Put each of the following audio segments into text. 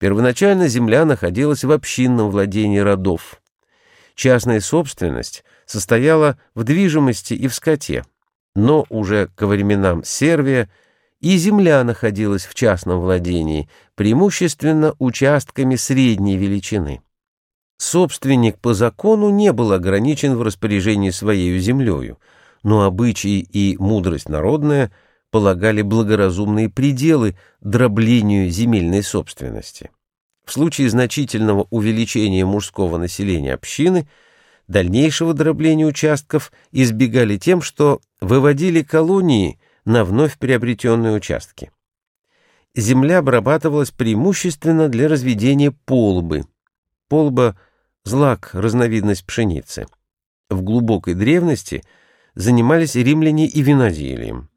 Первоначально земля находилась в общинном владении родов. Частная собственность состояла в движимости и в скоте, но уже ко временам Сервия и земля находилась в частном владении, преимущественно участками средней величины. Собственник по закону не был ограничен в распоряжении своей землею, но обычаи и мудрость народная – полагали благоразумные пределы дроблению земельной собственности. В случае значительного увеличения мужского населения общины дальнейшего дробления участков избегали тем, что выводили колонии на вновь приобретенные участки. Земля обрабатывалась преимущественно для разведения полбы. Полба – злак, разновидность пшеницы. В глубокой древности занимались римляне и виноделием.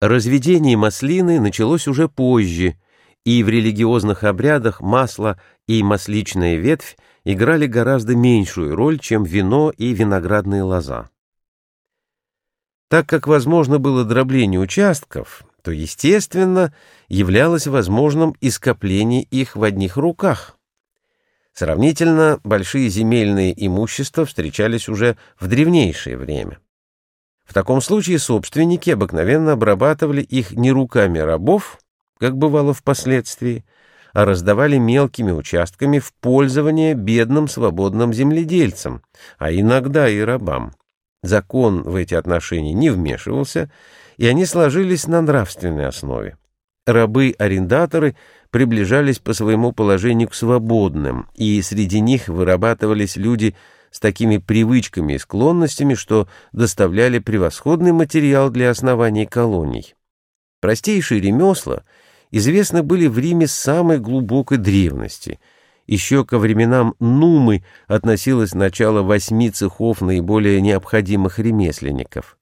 Разведение маслины началось уже позже, и в религиозных обрядах масло и масличная ветвь играли гораздо меньшую роль, чем вино и виноградная лоза. Так как возможно было дробление участков, то, естественно, являлось возможным и скопление их в одних руках. Сравнительно большие земельные имущества встречались уже в древнейшее время. В таком случае собственники обыкновенно обрабатывали их не руками рабов, как бывало впоследствии, а раздавали мелкими участками в пользование бедным свободным земледельцам, а иногда и рабам. Закон в эти отношения не вмешивался, и они сложились на нравственной основе. Рабы-арендаторы приближались по своему положению к свободным, и среди них вырабатывались люди – с такими привычками и склонностями, что доставляли превосходный материал для основания колоний. Простейшие ремесла известны были в Риме с самой глубокой древности. Еще ко временам Нумы относилось начало восьми цехов наиболее необходимых ремесленников.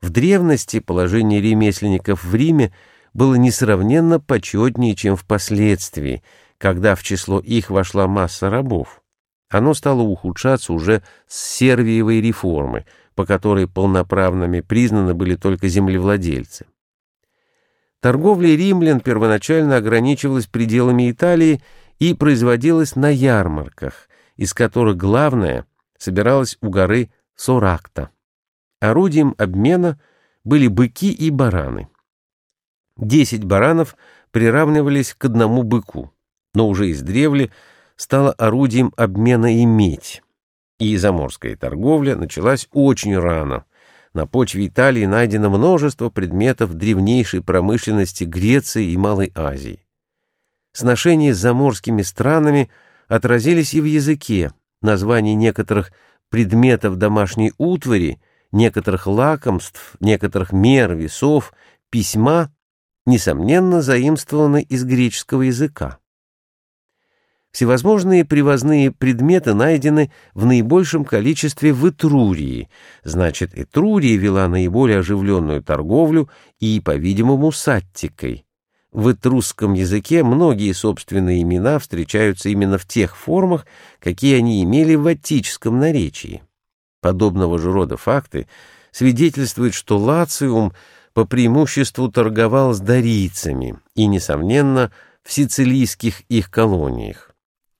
В древности положение ремесленников в Риме было несравненно почетнее, чем впоследствии, когда в число их вошла масса рабов. Оно стало ухудшаться уже с Сервиевой реформы, по которой полноправными признаны были только землевладельцы. Торговля римлян первоначально ограничивалась пределами Италии и производилась на ярмарках, из которых главное собиралось у горы Соракта. Орудием обмена были быки и бараны. Десять баранов приравнивались к одному быку, но уже издревле стала орудием обмена и медь. И заморская торговля началась очень рано. На почве Италии найдено множество предметов древнейшей промышленности Греции и Малой Азии. Сношения с заморскими странами отразились и в языке. Названия некоторых предметов домашней утвари, некоторых лакомств, некоторых мер, весов, письма, несомненно, заимствованы из греческого языка. Всевозможные привозные предметы найдены в наибольшем количестве в Этрурии. Значит, Этрурия вела наиболее оживленную торговлю и, по-видимому, с Аттикой. В этрусском языке многие собственные имена встречаются именно в тех формах, какие они имели в аттическом наречии. Подобного же рода факты свидетельствуют, что Лациум по преимуществу торговал с дарийцами и, несомненно, в сицилийских их колониях.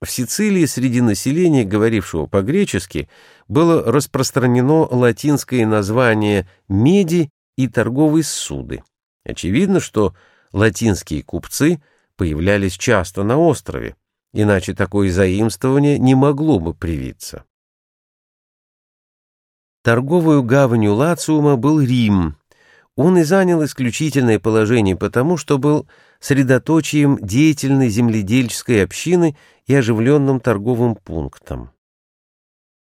В Сицилии среди населения, говорившего по-гречески, было распространено латинское название «меди» и торговые суды. Очевидно, что латинские купцы появлялись часто на острове, иначе такое заимствование не могло бы привиться. Торговую гаванью Лациума был Рим. Он и занял исключительное положение потому, что был средоточием деятельной земледельческой общины и оживленным торговым пунктом.